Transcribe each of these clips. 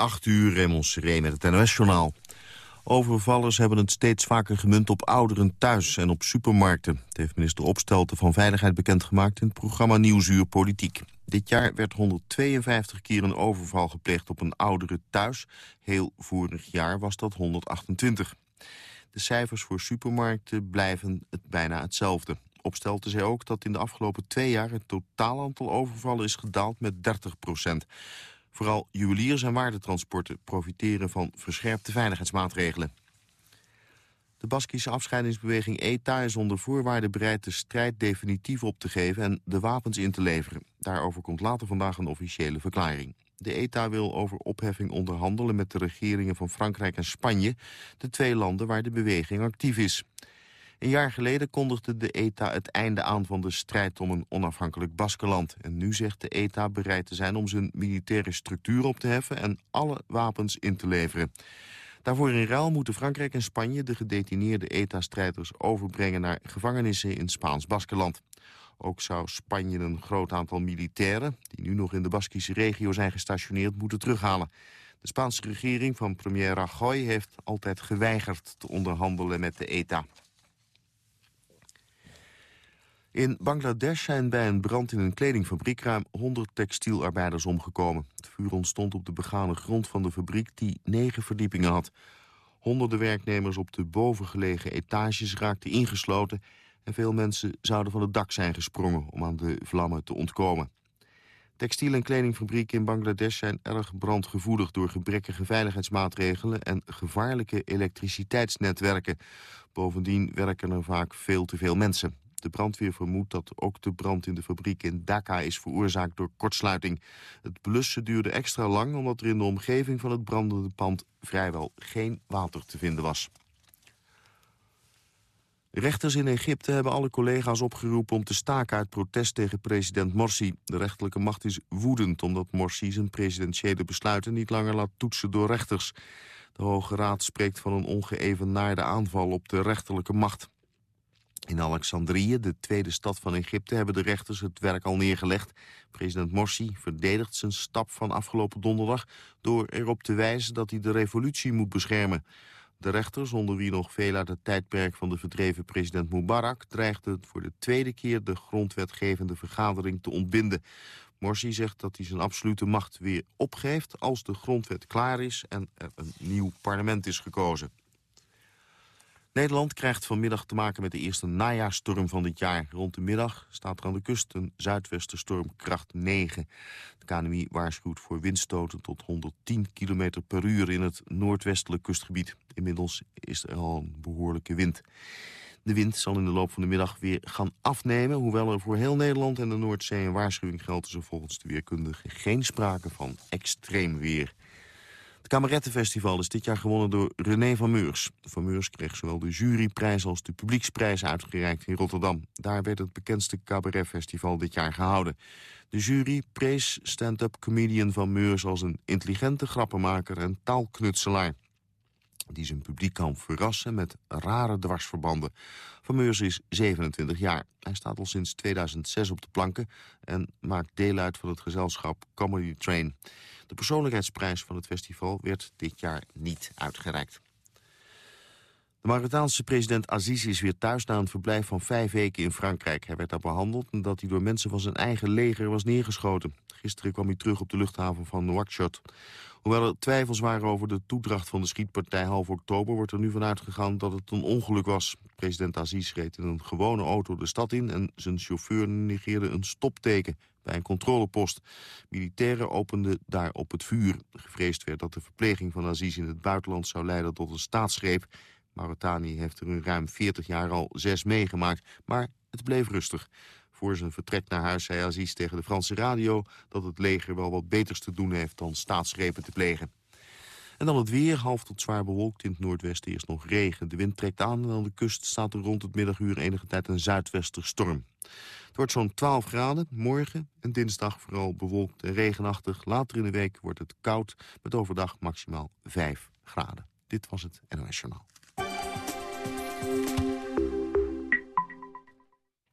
8 uur, Raymond Seré met het NOS-journaal. Overvallers hebben het steeds vaker gemunt op ouderen thuis en op supermarkten. Het heeft minister Opstelten van Veiligheid bekendgemaakt in het programma Nieuwsuur Politiek. Dit jaar werd 152 keer een overval gepleegd op een oudere thuis. Heel vorig jaar was dat 128. De cijfers voor supermarkten blijven het bijna hetzelfde. Opstelten zei ook dat in de afgelopen twee jaar het totaal aantal overvallen is gedaald met 30 procent. Vooral juweliers en waardetransporten profiteren van verscherpte veiligheidsmaatregelen. De Baskische afscheidingsbeweging ETA is onder voorwaarden bereid de strijd definitief op te geven en de wapens in te leveren. Daarover komt later vandaag een officiële verklaring. De ETA wil over opheffing onderhandelen met de regeringen van Frankrijk en Spanje, de twee landen waar de beweging actief is. Een jaar geleden kondigde de ETA het einde aan van de strijd om een onafhankelijk Baskeland. En nu zegt de ETA bereid te zijn om zijn militaire structuur op te heffen en alle wapens in te leveren. Daarvoor in ruil moeten Frankrijk en Spanje de gedetineerde ETA-strijders overbrengen naar gevangenissen in Spaans Baskeland. Ook zou Spanje een groot aantal militairen, die nu nog in de Baskische regio zijn gestationeerd, moeten terughalen. De Spaanse regering van premier Rajoy heeft altijd geweigerd te onderhandelen met de ETA. In Bangladesh zijn bij een brand in een kledingfabriek ruim 100 textielarbeiders omgekomen. Het vuur ontstond op de begane grond van de fabriek die negen verdiepingen had. Honderden werknemers op de bovengelegen etages raakten ingesloten... en veel mensen zouden van het dak zijn gesprongen om aan de vlammen te ontkomen. Textiel- en kledingfabrieken in Bangladesh zijn erg brandgevoelig... door gebrekkige veiligheidsmaatregelen en gevaarlijke elektriciteitsnetwerken. Bovendien werken er vaak veel te veel mensen. De brandweer vermoedt dat ook de brand in de fabriek in Dhaka is veroorzaakt door kortsluiting. Het blussen duurde extra lang omdat er in de omgeving van het brandende pand vrijwel geen water te vinden was. Rechters in Egypte hebben alle collega's opgeroepen om te staken uit protest tegen president Morsi. De rechterlijke macht is woedend omdat Morsi zijn presidentiële besluiten niet langer laat toetsen door rechters. De Hoge Raad spreekt van een ongeëvenaarde aanval op de rechterlijke macht. In Alexandrië, de tweede stad van Egypte, hebben de rechters het werk al neergelegd. President Morsi verdedigt zijn stap van afgelopen donderdag... door erop te wijzen dat hij de revolutie moet beschermen. De rechters, onder wie nog veel uit het tijdperk van de verdreven president Mubarak... dreigden voor de tweede keer de grondwetgevende vergadering te ontbinden. Morsi zegt dat hij zijn absolute macht weer opgeeft als de grondwet klaar is... en er een nieuw parlement is gekozen. Nederland krijgt vanmiddag te maken met de eerste najaarstorm van dit jaar. Rond de middag staat er aan de kust een zuidwesterstorm kracht 9. De KNMI waarschuwt voor windstoten tot 110 km per uur in het noordwestelijk kustgebied. Inmiddels is er al een behoorlijke wind. De wind zal in de loop van de middag weer gaan afnemen. Hoewel er voor heel Nederland en de Noordzee een waarschuwing geldt... is er volgens de weerkundigen geen sprake van extreem weer. Kamerettenfestival is dit jaar gewonnen door René van Meurs. Van Meurs kreeg zowel de juryprijs als de publieksprijs uitgereikt in Rotterdam. Daar werd het bekendste cabaretfestival dit jaar gehouden. De jury prees stand-up comedian Van Meurs als een intelligente grappenmaker en taalknutselaar die zijn publiek kan verrassen met rare dwarsverbanden. Van Meurs is 27 jaar. Hij staat al sinds 2006 op de planken en maakt deel uit van het gezelschap Comedy Train. De persoonlijkheidsprijs van het festival werd dit jaar niet uitgereikt. De Marokkaanse president Aziz is weer thuis na een verblijf van vijf weken in Frankrijk. Hij werd daar behandeld nadat hij door mensen van zijn eigen leger was neergeschoten. Gisteren kwam hij terug op de luchthaven van Nouakchott. Hoewel er twijfels waren over de toedracht van de schietpartij half oktober... wordt er nu vanuit gegaan dat het een ongeluk was. President Aziz reed in een gewone auto de stad in... en zijn chauffeur negeerde een stopteken bij een controlepost. Militairen openden daar op het vuur. Gevreesd werd dat de verpleging van Aziz in het buitenland zou leiden tot een staatsgreep. Mauritanië heeft er in ruim 40 jaar al zes meegemaakt, maar het bleef rustig. Voor zijn vertrek naar huis zei Aziz tegen de Franse radio... dat het leger wel wat beters te doen heeft dan staatsgrepen te plegen. En dan het weer, half tot zwaar bewolkt. In het noordwesten eerst nog regen. De wind trekt aan en aan de kust staat er rond het middaguur enige tijd een zuidwesterstorm. Het wordt zo'n 12 graden, morgen en dinsdag vooral bewolkt en regenachtig. Later in de week wordt het koud, met overdag maximaal 5 graden. Dit was het NOS Journaal.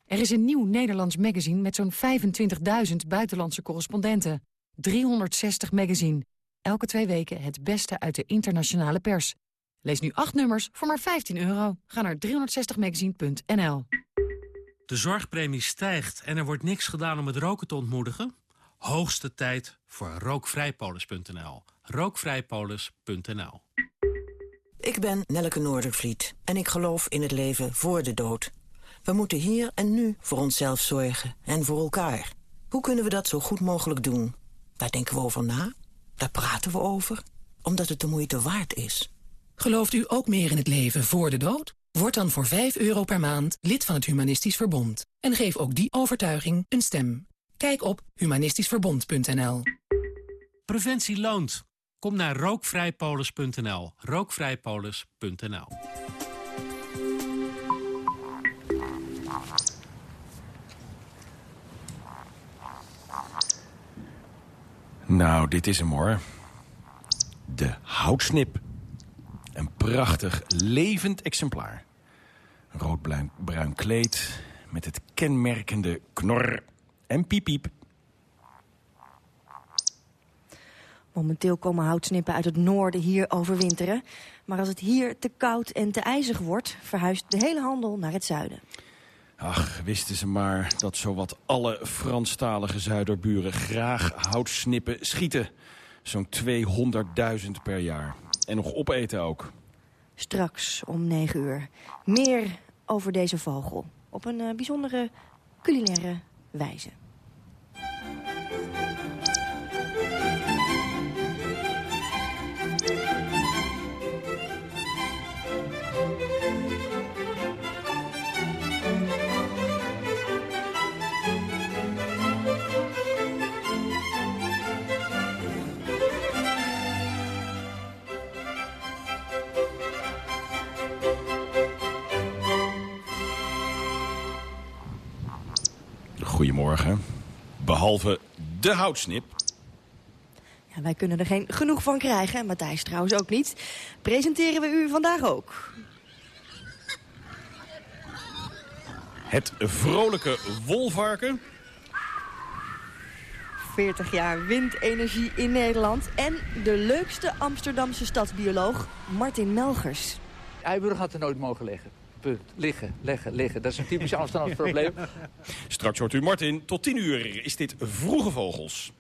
Er is een nieuw Nederlands magazine met zo'n 25.000 buitenlandse correspondenten. 360 magazine elke twee weken het beste uit de internationale pers. Lees nu acht nummers voor maar 15 euro. Ga naar 360magazine.nl. De zorgpremie stijgt en er wordt niks gedaan om het roken te ontmoedigen? Hoogste tijd voor rookvrijpolis.nl. Rookvrijpolis.nl Ik ben Nelleke Noordervliet en ik geloof in het leven voor de dood. We moeten hier en nu voor onszelf zorgen en voor elkaar. Hoe kunnen we dat zo goed mogelijk doen? Daar denken we over na, daar praten we over, omdat het de moeite waard is. Gelooft u ook meer in het leven voor de dood? Word dan voor 5 euro per maand lid van het Humanistisch Verbond. En geef ook die overtuiging een stem. Kijk op humanistischverbond.nl Preventie loont. Kom naar rookvrijpolis.nl. Rookvrijpolis.nl Nou, dit is hem hoor. De houtsnip. Een prachtig, levend exemplaar. Roodbruin kleed met het kenmerkende knor en piep-piep. Momenteel komen houtsnippen uit het noorden hier overwinteren. Maar als het hier te koud en te ijzig wordt... verhuist de hele handel naar het zuiden. Ach, wisten ze maar dat zowat alle Franstalige zuiderburen graag houtsnippen schieten. Zo'n 200.000 per jaar. En nog opeten ook. Straks om 9 uur. Meer over deze vogel. Op een uh, bijzondere culinaire wijze. Goedemorgen. Behalve de houtsnip. Ja, wij kunnen er geen genoeg van krijgen. Matthijs trouwens ook niet. Presenteren we u vandaag ook. Het vrolijke wolvarken. 40 jaar windenergie in Nederland. En de leukste Amsterdamse stadsbioloog Martin Melgers. Eiburg had er nooit mogen liggen. Punt. Liggen, leggen, liggen. Dat is een typisch Amsterdamse probleem. Straks hoort u Martin. Tot 10 uur is dit Vroege Vogels.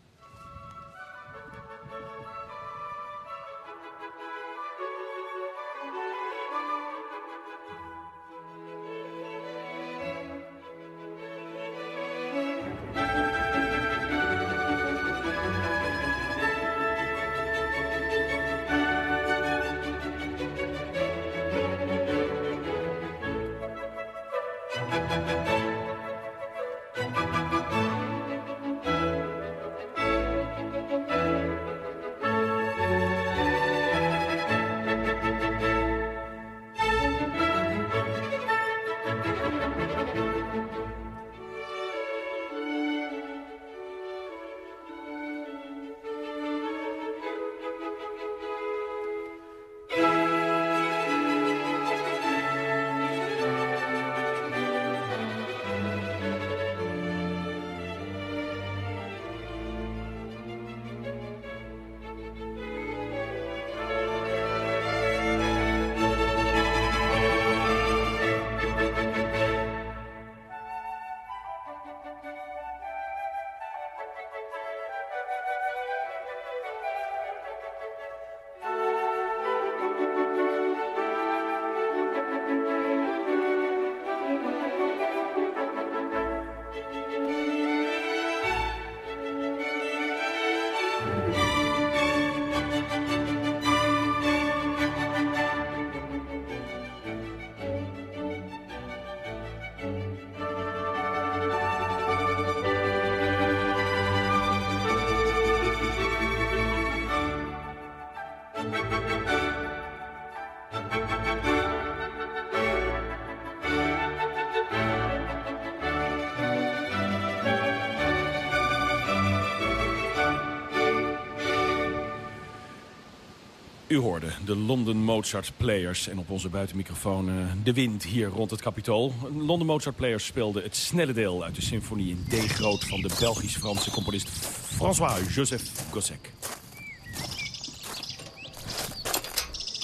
u de London Mozart Players. En op onze buitenmicrofoon eh, de wind hier rond het kapitool. London Mozart Players speelde het snelle deel uit de symfonie in D groot... van de Belgisch-Franse componist François-Joseph Gossec.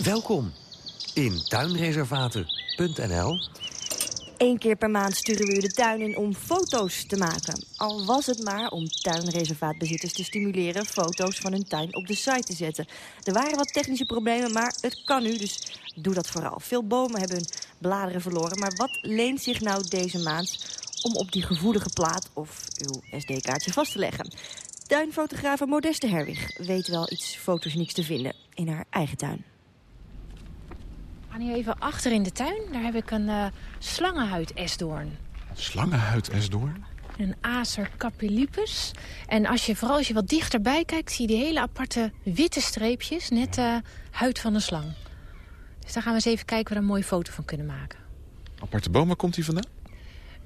Welkom in tuinreservaten.nl Eén keer per maand sturen we u de tuin in om foto's te maken. Al was het maar om tuinreservaatbezitters te stimuleren... foto's van hun tuin op de site te zetten. Er waren wat technische problemen, maar het kan nu, dus doe dat vooral. Veel bomen hebben hun bladeren verloren. Maar wat leent zich nou deze maand om op die gevoelige plaat... of uw SD-kaartje vast te leggen? Tuinfotografe Modeste Herwig weet wel iets fotogenieks te vinden in haar eigen tuin. We gaan hier even achter in de tuin. Daar heb ik een uh, slangenhuid-esdoorn. Slangenhuid-esdoorn? Een Acer capilipus. En als je, vooral als je wat dichterbij kijkt... zie je die hele aparte witte streepjes. Net uh, huid van een slang. Dus daar gaan we eens even kijken of we er een mooie foto van kunnen maken. Aparte boom, waar komt hij vandaan?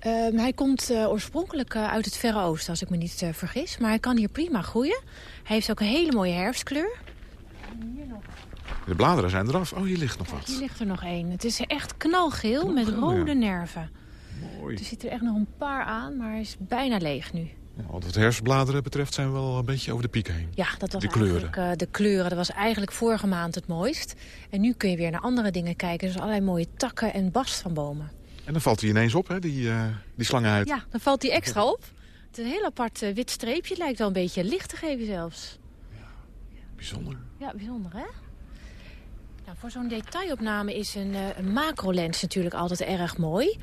Uh, hij komt uh, oorspronkelijk uh, uit het Verre Oosten, als ik me niet vergis. Maar hij kan hier prima groeien. Hij heeft ook een hele mooie herfstkleur. En hier nog. De bladeren zijn eraf. Oh, hier ligt nog wat. Hier ligt er nog één. Het is echt knalgeel, knalgeel met rode ja. nerven. Mooi. Er zitten er echt nog een paar aan, maar hij is bijna leeg nu. Ja, wat het herfstbladeren betreft zijn we wel een beetje over de piek heen. Ja, dat was de kleuren. eigenlijk de kleuren. Dat was eigenlijk vorige maand het mooist. En nu kun je weer naar andere dingen kijken. Dus allerlei mooie takken en bast van bomen. En dan valt hij ineens op, hè, die, uh, die slangenhuid. Ja, dan valt hij extra op. Het is een heel apart uh, wit streepje. Het lijkt wel een beetje licht te geven zelfs. Ja, bijzonder. Ja, bijzonder, hè? Nou, voor zo'n detailopname is een, uh, een macrolens natuurlijk altijd erg mooi.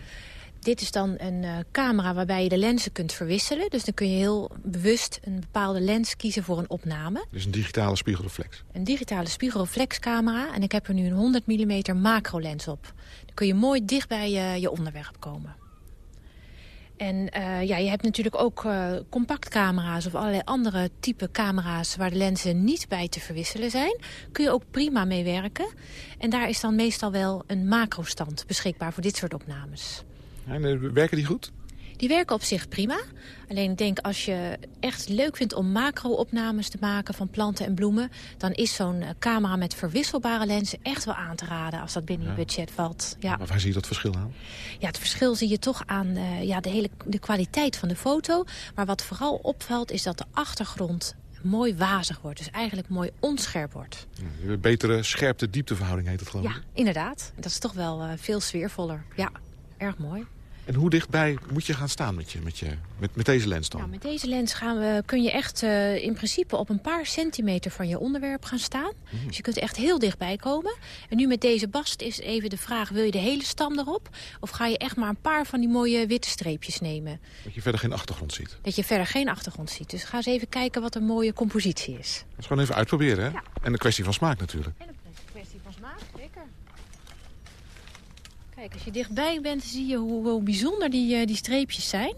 Dit is dan een uh, camera waarbij je de lenzen kunt verwisselen. Dus dan kun je heel bewust een bepaalde lens kiezen voor een opname. Dus een digitale spiegelreflex? Een digitale spiegelreflexcamera. En ik heb er nu een 100 mm macrolens op. Dan kun je mooi dicht bij je, je onderwerp komen. En uh, ja, je hebt natuurlijk ook uh, compactcamera's of allerlei andere type camera's... waar de lenzen niet bij te verwisselen zijn. Kun je ook prima mee werken. En daar is dan meestal wel een macrostand beschikbaar voor dit soort opnames. En werken die goed? Die werken op zich prima. Alleen ik denk als je echt leuk vindt om macro-opnames te maken van planten en bloemen... dan is zo'n camera met verwisselbare lenzen echt wel aan te raden als dat binnen ja. je budget valt. Ja. Maar waar zie je dat verschil aan? Ja, het verschil zie je toch aan uh, ja, de, hele, de kwaliteit van de foto. Maar wat vooral opvalt is dat de achtergrond mooi wazig wordt. Dus eigenlijk mooi onscherp wordt. Ja, betere scherpte-diepteverhouding heet het geloof ik. Ja, inderdaad. Dat is toch wel uh, veel sfeervoller. Ja, erg mooi. En hoe dichtbij moet je gaan staan met, je, met, je, met, met deze lens dan? Nou, met deze lens gaan we, kun je echt uh, in principe op een paar centimeter van je onderwerp gaan staan. Mm. Dus je kunt echt heel dichtbij komen. En nu met deze bast is even de vraag, wil je de hele stam erop? Of ga je echt maar een paar van die mooie witte streepjes nemen? Dat je verder geen achtergrond ziet. Dat je verder geen achtergrond ziet. Dus ga eens even kijken wat een mooie compositie is. Dat is gewoon even uitproberen, hè? Ja. En een kwestie van smaak natuurlijk. En een kwestie van smaak, zeker. Kijk, als je dichtbij bent, zie je hoe, hoe bijzonder die, uh, die streepjes zijn.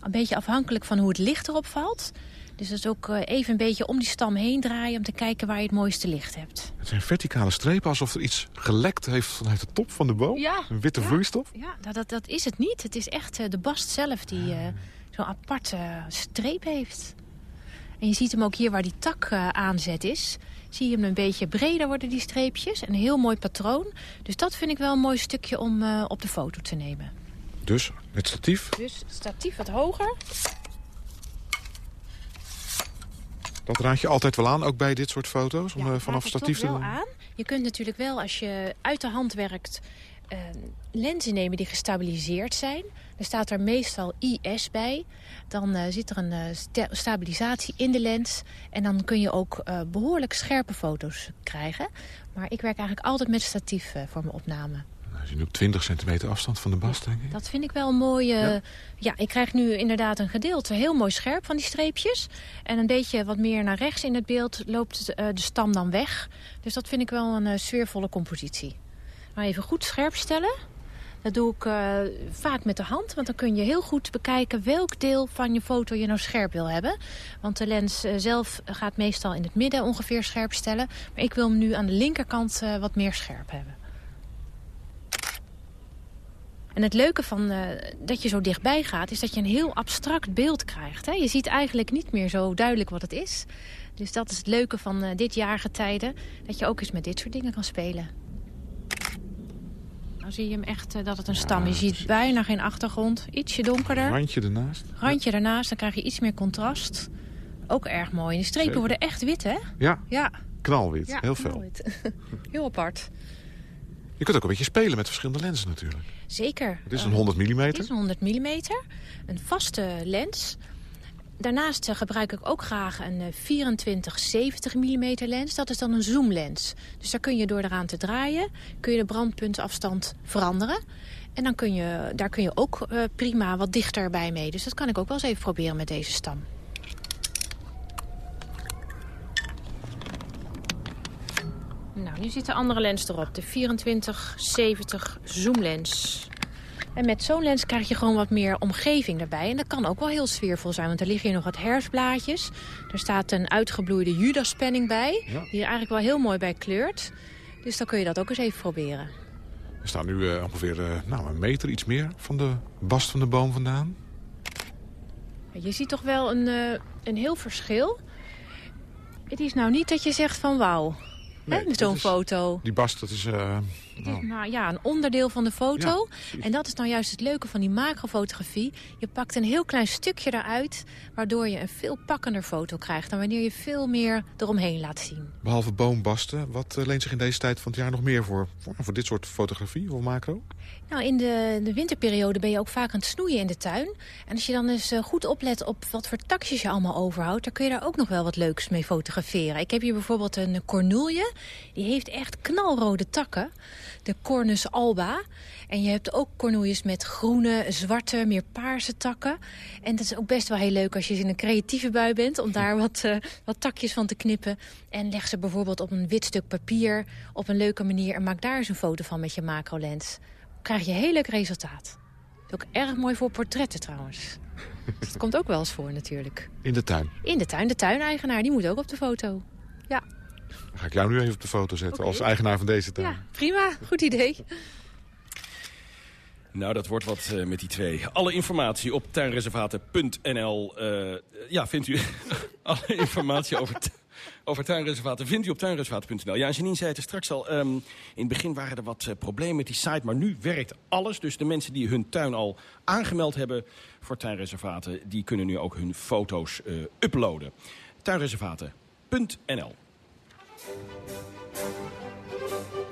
Een beetje afhankelijk van hoe het licht erop valt. Dus dat is ook uh, even een beetje om die stam heen draaien... om te kijken waar je het mooiste licht hebt. Het zijn verticale strepen, alsof er iets gelekt heeft vanuit de top van de boom. Ja. Een witte ja. vloeistof. Ja, dat, dat, dat, is het niet. Het is echt uh, de bast zelf die zo'n aparte streep heeft. En je ziet hem ook hier waar die tak aanzet is zie je hem een beetje breder worden, die streepjes. Een heel mooi patroon. Dus dat vind ik wel een mooi stukje om uh, op de foto te nemen. Dus het statief? Dus het statief wat hoger. Dat raad je altijd wel aan, ook bij dit soort foto's? Om ja, uh, vanaf statief te wel aan. Je kunt natuurlijk wel, als je uit de hand werkt... Uh, lenzen nemen die gestabiliseerd zijn. Er staat er meestal IS bij. Dan uh, zit er een uh, sta stabilisatie in de lens. En dan kun je ook uh, behoorlijk scherpe foto's krijgen. Maar ik werk eigenlijk altijd met statief voor mijn opname. Nou, je nu op 20 centimeter afstand van de bast, denk ik. Dat vind ik wel een mooie... Ja. ja, ik krijg nu inderdaad een gedeelte heel mooi scherp van die streepjes. En een beetje wat meer naar rechts in het beeld loopt de stam dan weg. Dus dat vind ik wel een sfeervolle compositie. Maar even goed scherp stellen. Dat doe ik uh, vaak met de hand, want dan kun je heel goed bekijken welk deel van je foto je nou scherp wil hebben. Want de lens uh, zelf gaat meestal in het midden ongeveer scherp stellen. Maar ik wil hem nu aan de linkerkant uh, wat meer scherp hebben. En het leuke van dat je zo dichtbij gaat, is dat je een heel abstract beeld krijgt. Hè? Je ziet eigenlijk niet meer zo duidelijk wat het is. Dus dat is het leuke van dit jaargetijde, dat je ook eens met dit soort dingen kan spelen. Dan zie je hem echt uh, dat het een ja, stam is. Je ziet bijna geen achtergrond. Ietsje donkerder. Randje ernaast. Randje ernaast, dan krijg je iets meer contrast. Ook erg mooi. En de strepen Zeker. worden echt wit, hè? Ja. ja. knalwit. Ja, Heel veel. Heel apart. Je kunt ook een beetje spelen met verschillende lenzen natuurlijk. Zeker. Het is een Eh, 100 mm. Het is een 100 mm, een vaste lens. Daarnaast eh, gebruik ik ook graag een eh, 24-70 mm lens. Dat is dan een zoomlens. Dus daar kun je door eraan te draaien... kun je de brandpuntafstand veranderen. En dan kun je, daar kun je ook eh, prima wat dichter bij mee. Dus dat kan ik ook wel eens even proberen met deze stam. Nou, nu zit de andere lens erop. De 24-70 zoomlens. En met zo'n lens krijg je gewoon wat meer omgeving erbij. En dat kan ook wel heel sfeervol zijn, want er liggen hier nog wat herfstblaadjes. Er staat een uitgebloeide Judaspenning bij, Ja. die er eigenlijk wel heel mooi bij kleurt. Dus dan kun je dat ook eens even proberen. We staan nu eh, ongeveer eh, nou, een meter, iets meer van de bast van de boom vandaan. Je ziet toch wel een, eh, een heel verschil. Het is nou niet dat je zegt van wauw, Nee, zo'n foto. Die bast, dat is... Het is ja, een onderdeel van de foto. Ja, en dat is nou juist het leuke van die macrofotografie. Je pakt een heel klein stukje eruit... waardoor je een veel pakkender foto krijgt... dan wanneer je veel meer eromheen laat zien. behalve boombasten, wat eh, leent zich in deze tijd van het jaar nog meer voor? Voor, voor dit soort fotografie of macro? Nou, in de, de winterperiode ben je ook vaak aan het snoeien in de tuin. En als je dan eens eh, goed oplet op wat voor takjes je allemaal overhoudt... dan kun je daar ook nog wel wat leuks mee fotograferen. Ik heb hier bijvoorbeeld een cornoelje. Die heeft echt knalrode takken. De Cornus alba. En je hebt ook cornoeljes met groene, zwarte, meer paarse takken. En dat is ook best wel heel leuk als je in een creatieve bui bent... om daar wat, eh, wat takjes van te knippen. En leg ze bijvoorbeeld op een wit stuk papier op een leuke manier... en maak daar eens een foto van met je macrolens krijg je heel leuk resultaat. Is ook erg mooi voor portretten trouwens. Dus dat komt ook wel eens voor natuurlijk. In de tuin. In de tuin, de tuineigenaar, die moet ook op de foto. Ja, Dan ga ik jou nu even op de foto zetten als eigenaar van deze tuin. ja prima. Goed idee. Nou, dat wordt wat eh, met die twee. Alle informatie op tuinreservaten.nl. eh, ja, vindt u... alle informatie over, over tuinreservaten vindt u op tuinreservaten.nl. Ja, en Janine zei het er straks al. ehm, in het begin waren er wat eh, problemen met die site. Maar nu werkt alles. Dus de mensen die hun tuin al aangemeld hebben voor tuinreservaten... die kunnen nu ook hun foto's eh, uploaden. Tuinreservaten.nl Thank you.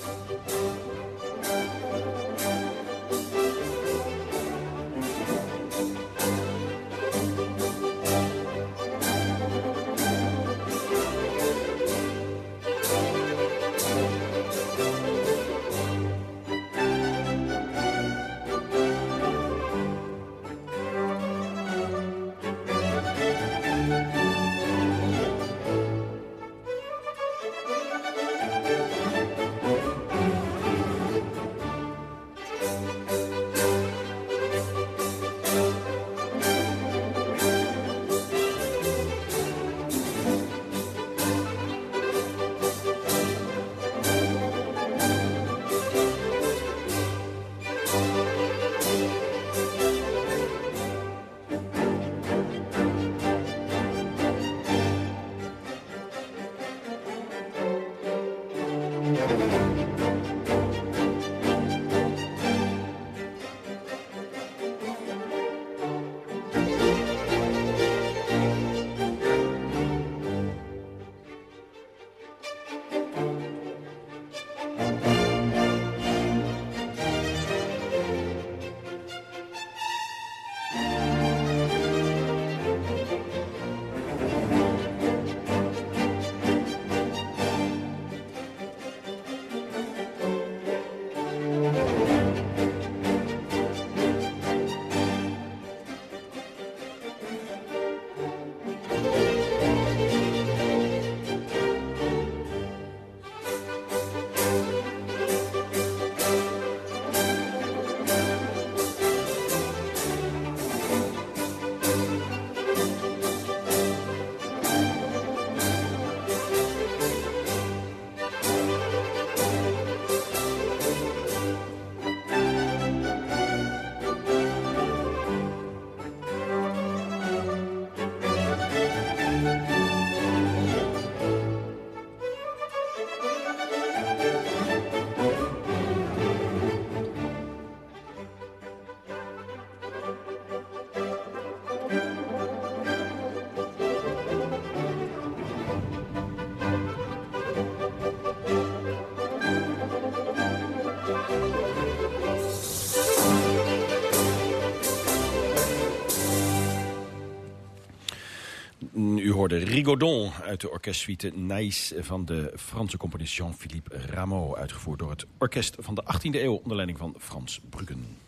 Hoorde Rigaudon uit de orkestsuite Nice van de Franse componist Jean-Philippe Rameau. Uitgevoerd door het orkest van de 18e eeuw onder leiding van Frans Bruggen.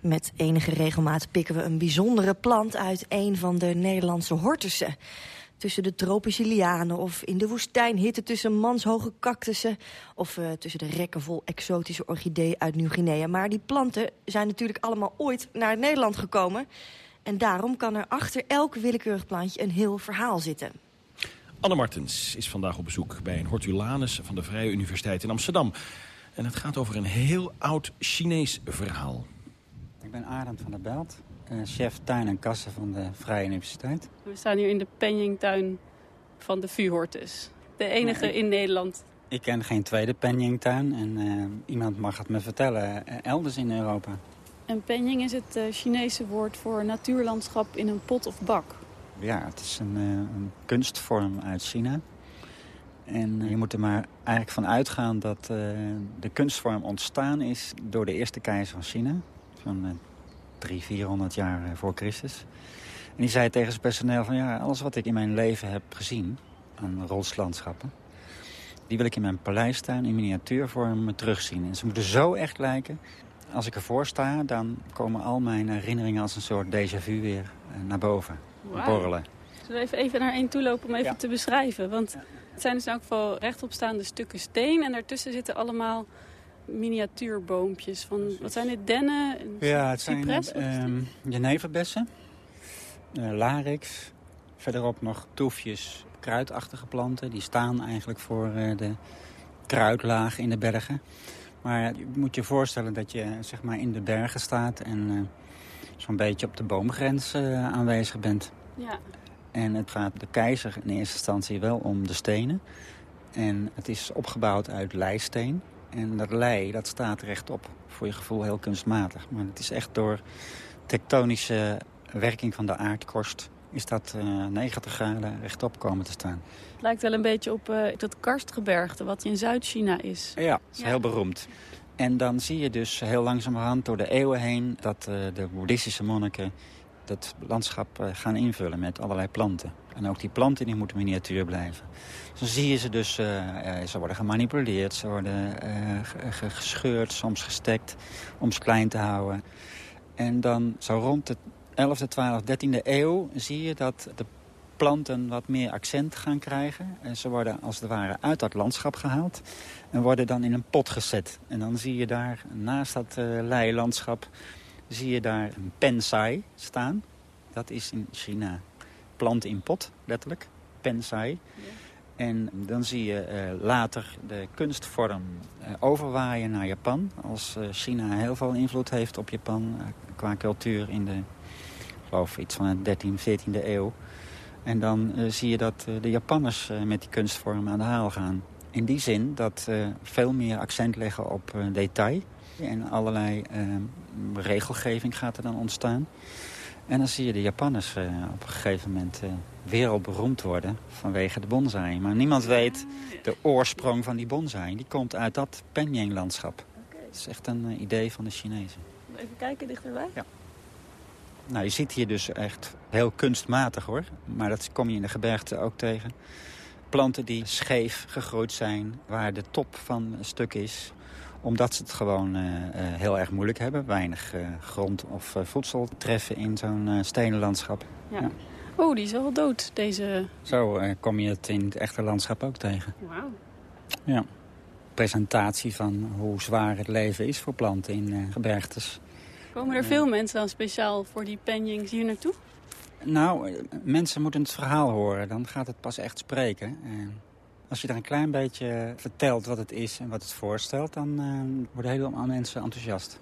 Met enige regelmaat pikken we een bijzondere plant uit een van de Nederlandse hortussen. Tussen de tropische lianen of in de woestijn hitte tussen manshoge cactussen... of uh, tussen de rekken vol exotische orchideeën uit Nieuw-Guinea. Maar die planten zijn natuurlijk allemaal ooit naar Nederland gekomen... En daarom kan er achter elk willekeurig plantje een heel verhaal zitten. Anne Martens is vandaag op bezoek bij een hortulanus van de Vrije Universiteit in Amsterdam. En het gaat over een heel oud Chinees verhaal. Ik ben Arend van der Belt, eh, chef tuin en kassen van de Vrije Universiteit. We staan hier in de Penjingtuin van de Vuurhortus. De enige in Nederland. Ik ken geen tweede Penjingtuin en uh, iemand mag het me vertellen uh, elders in Europa. En penjing is het Chinese woord voor natuurlandschap in een pot of bak. Ja, het is een, een kunstvorm uit China. En je moet er maar eigenlijk van uitgaan dat de kunstvorm ontstaan is door de eerste keizer van China. Van uh, 300, 400 jaar voor Christus. En die zei tegen zijn personeel van ja, alles wat ik in mijn leven heb gezien aan rolslandschappen... die wil ik in mijn paleistuin in miniatuurvorm terugzien. En ze moeten zo echt lijken. Als ik ervoor sta, dan komen al mijn herinneringen als een soort déjà vu weer naar boven. Wow. Borrelen. Zullen we even, even naar één toe lopen om even ja. te beschrijven? Want het zijn dus in elk geval rechtopstaande stukken steen. En daartussen zitten allemaal miniatuurboompjes. Van, wat zijn dit, dennen? Ja, het zijn uh, jeneverbessen, uh, larix. Verderop nog toefjes, kruidachtige planten. Die staan eigenlijk voor uh, de kruidlaag in de bergen. Maar je moet je voorstellen dat je zeg maar, in de bergen staat... en uh, zo'n beetje op de boomgrens aanwezig bent. Ja. En het gaat de keizer in eerste instantie wel om de stenen. En het is opgebouwd uit leisteen. En dat lei, dat staat rechtop. Voor je gevoel heel kunstmatig. Maar het is echt door tektonische werking van de aardkorst... is dat uh, 90 graden rechtop komen te staan. Het lijkt wel een beetje op uh, dat karstgebergte wat in Zuid-China is. Ja, dat is ja. heel beroemd. En dan zie je dus heel langzamerhand door de eeuwen heen... dat uh, de boeddhistische monniken dat landschap gaan invullen met allerlei planten. En ook die planten die moeten miniatuur blijven. Zo zie je ze dus, uh, ze worden gemanipuleerd, ze worden gescheurd, soms gestekt om ze klein te houden. En dan zo rond de 11e, 12e, 13e eeuw zie je dat de planten wat meer accent gaan krijgen. En ze worden als het ware uit dat landschap gehaald en worden dan in een pot gezet. En dan zie je daar naast dat leilandschap zie je daar een pensai staan. Dat is in China plant in pot, letterlijk. Pensai. Ja. En dan zie je uh, later de kunstvorm uh, overwaaien naar Japan. Als uh, China heel veel invloed heeft op Japan qua cultuur in de, geloof iets van de 13e, 14e eeuw. En dan zie je dat de Japanners met die kunstvorm aan de haal gaan. In die zin dat veel meer accent leggen op detail. En allerlei regelgeving gaat er dan ontstaan. En dan zie je de Japanners op een gegeven moment wereldberoemd worden vanwege de bonsai. Maar niemand weet de oorsprong van die bonsai. Die komt uit dat Penying-landschap. Okay. Dat is echt een idee van de Chinezen. Even kijken dichterbij. Ja. Nou, je ziet hier dus echt heel kunstmatig hoor. Maar dat kom je in de gebergte ook tegen. Planten die scheef gegroeid zijn, waar de top van een stuk is omdat ze het gewoon uh, uh, heel erg moeilijk hebben. Weinig uh, grond of voedsel treffen in zo'n stenen landschap. Ja. ja. Oh, die is wel dood, deze... Zo kom je het in het echte landschap ook tegen. Wauw. Ja. Presentatie van hoe zwaar het leven is voor planten in gebergtes. Komen er veel mensen dan speciaal voor die penjings hier naartoe? Nou, mensen moeten het verhaal horen. Dan gaat het pas echt spreken. Als je daar een klein beetje vertelt wat het is en wat het voorstelt... dan uh, worden helemaal mensen enthousiast.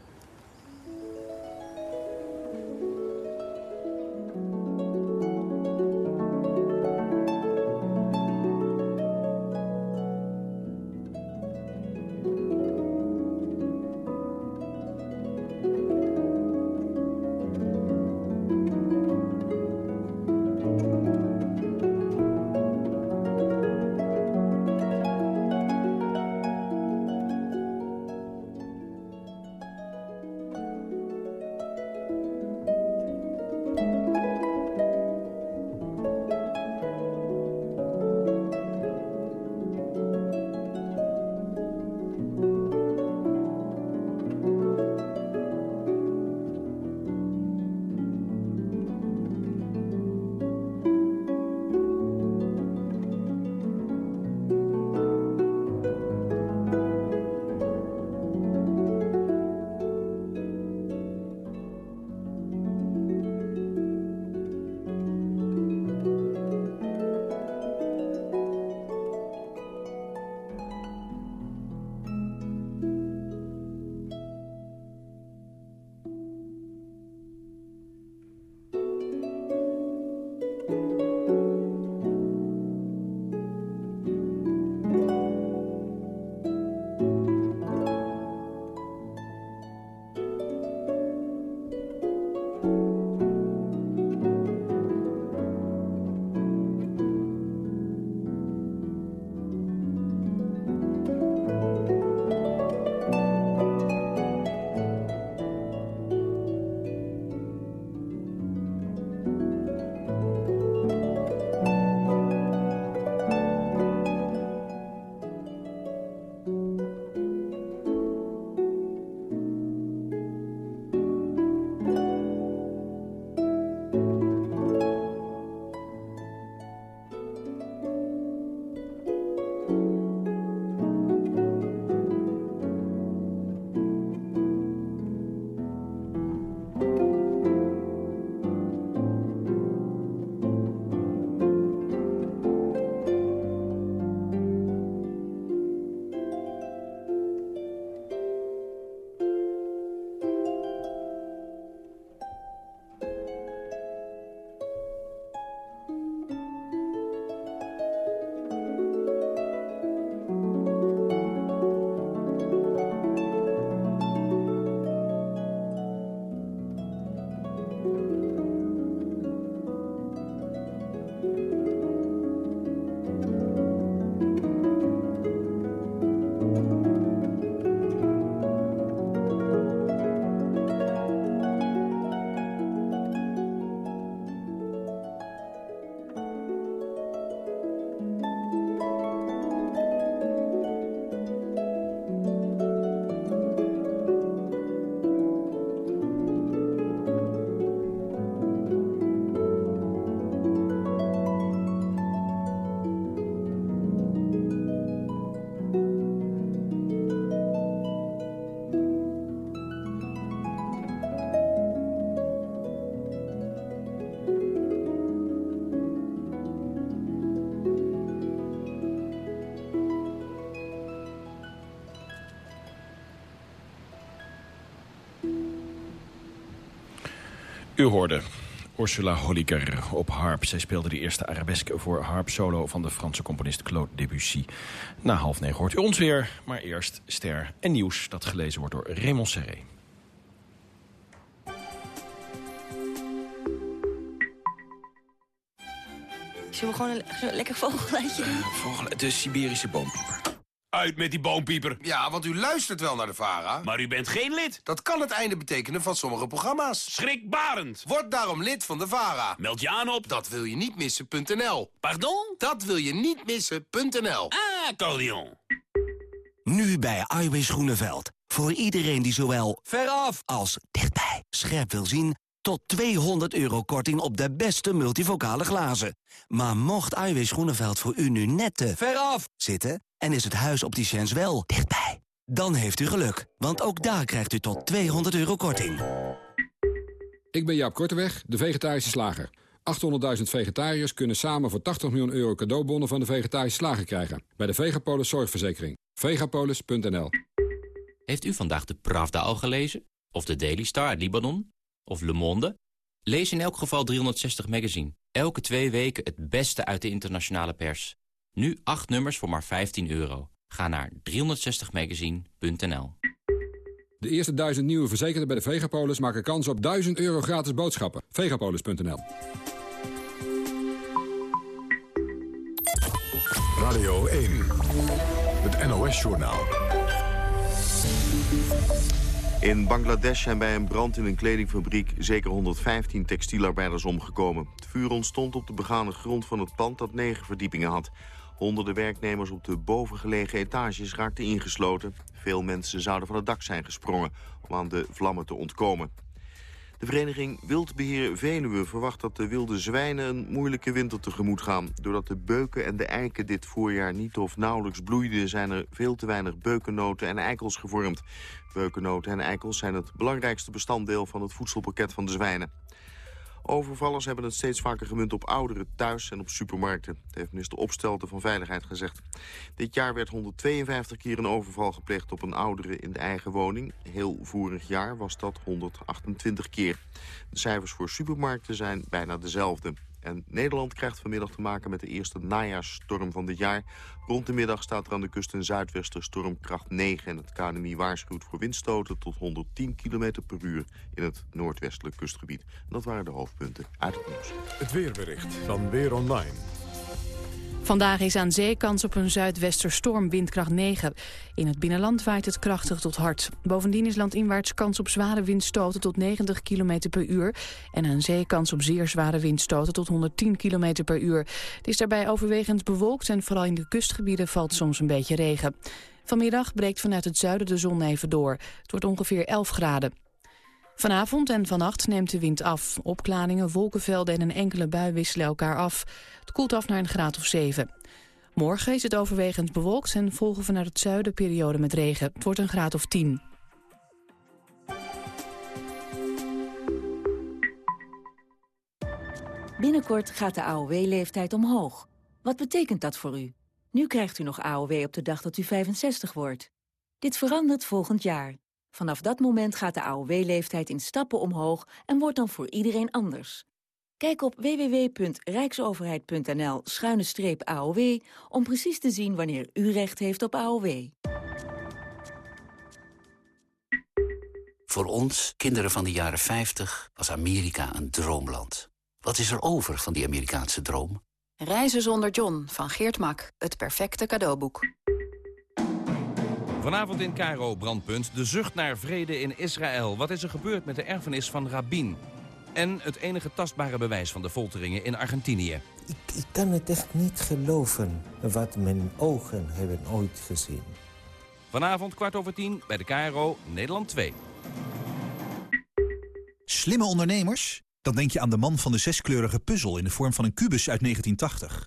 U hoorde Ursula Holliger op harp. Zij speelde de eerste arabeske voor harp solo van de Franse componist Claude Debussy. Na half negen hoort u ons weer, maar eerst Ster en Nieuws... dat gelezen wordt door Raymond Serré. Zullen we gewoon een, lekker vogelgeluidje doen? Vogel, de Siberische boompieper. Uit met die boompieper. Ja, want u luistert wel naar de VARA. Maar u bent geen lid. Dat kan het einde betekenen van sommige programma's. Schrikbarend. Word daarom lid van de VARA. Meld je aan op dat wil je niet missen.nl. Pardon? Dat wil je niet missen.nl. Ah, accordeon. Nu bij Iwis Groeneveld. Voor iedereen die zowel veraf als dichtbij scherp wil zien... tot 200 euro korting op de beste multivocale glazen. Maar mocht Iwis Groeneveld voor u nu net te veraf zitten... en is het huis opticiens wel dichtbij... dan heeft u geluk, want ook daar krijgt u tot 200 euro korting. Ik ben Jaap Korteweg, de vegetarische slager. 800.000 vegetariërs kunnen samen voor 80 miljoen euro cadeaubonnen van de vegetarische slager krijgen. Bij de Vegapolis Zorgverzekering. Vegapolis.nl Heeft u vandaag de Pravda al gelezen? Of de Daily Star uit Libanon? Of Le Monde? Lees in elk geval 360 Magazine. Elke twee weken het beste uit de internationale pers. Nu acht nummers voor maar 15 euro. Ga naar 360magazine.nl De eerste duizend nieuwe verzekerden bij de Vegapolis maken kans op 1000 euro gratis boodschappen. Vegapolis.nl Radio 1, het NOS-journaal. In Bangladesh zijn bij een brand in een kledingfabriek zeker 115 textielarbeiders omgekomen. Het vuur ontstond op de begane grond van het pand dat negen verdiepingen had. Honderden werknemers op de bovengelegen etages raakten ingesloten. Veel mensen zouden van het dak zijn gesprongen om aan de vlammen te ontkomen. De vereniging Wildbeheer Venuwe verwacht dat de wilde zwijnen een moeilijke winter tegemoet gaan. Doordat de beuken en de eiken dit voorjaar niet of nauwelijks bloeiden... zijn er veel te weinig beukennoten en eikels gevormd. Beukennoten en eikels zijn het belangrijkste bestanddeel van het voedselpakket van de zwijnen. Overvallers hebben het steeds vaker gemunt op ouderen thuis en op supermarkten. Dat heeft minister Opstelten van Veiligheid gezegd. Dit jaar werd 152 keer een overval gepleegd op een oudere in de eigen woning. Heel vorig jaar was dat 128 keer. De cijfers voor supermarkten zijn bijna dezelfde. En Nederland krijgt vanmiddag te maken met de eerste najaarsstorm van dit jaar. Rond de middag staat er aan de kust een zuidwester stormkracht 9... en het KNMI waarschuwt voor windstoten tot 110 km per uur... in het noordwestelijk kustgebied. En dat waren de hoofdpunten uit het nieuws. Het weerbericht van Weer Online. Vandaag is aan zee kans op een zuidwesterstorm, windkracht 9. In het binnenland waait het krachtig tot hard. Bovendien is landinwaarts kans op zware windstoten tot 90 km per uur. En aan zee kans op zeer zware windstoten tot 110 km per uur. Het is daarbij overwegend bewolkt en vooral in de kustgebieden valt soms een beetje regen. Vanmiddag breekt vanuit het zuiden de zon even door. Het wordt ongeveer 11 graden. Vanavond en vannacht neemt de wind af. Opklaringen, wolkenvelden en een enkele bui wisselen elkaar af. Het koelt af naar een graad of 7. Morgen is het overwegend bewolkt en volgen vanuit het zuiden periode met regen. Het wordt een graad of 10. Binnenkort gaat de AOW-leeftijd omhoog. Wat betekent dat voor u? Nu krijgt u nog AOW op de dag dat u 65 wordt. Dit verandert volgend jaar. Vanaf dat moment gaat de AOW-leeftijd in stappen omhoog en wordt dan voor iedereen anders. Kijk op www.rijksoverheid.nl-aow om precies te zien wanneer u recht heeft op AOW. Voor ons, kinderen van de jaren 50, was Amerika een droomland. Wat is er over van die Amerikaanse droom? Reizen zonder John van Geert Mak. Het perfecte cadeauboek. Vanavond in Cairo, brandpunt, de zucht naar vrede in Israël. Wat is er gebeurd met de erfenis van Rabin? En het enige tastbare bewijs van de folteringen in Argentinië. Ik, ik kan het echt niet geloven wat mijn ogen hebben ooit gezien. Vanavond kwart over tien bij de Cairo, Nederland 2. Slimme ondernemers? Dan denk je aan de man van de zeskleurige puzzel in de vorm van een kubus uit 1980.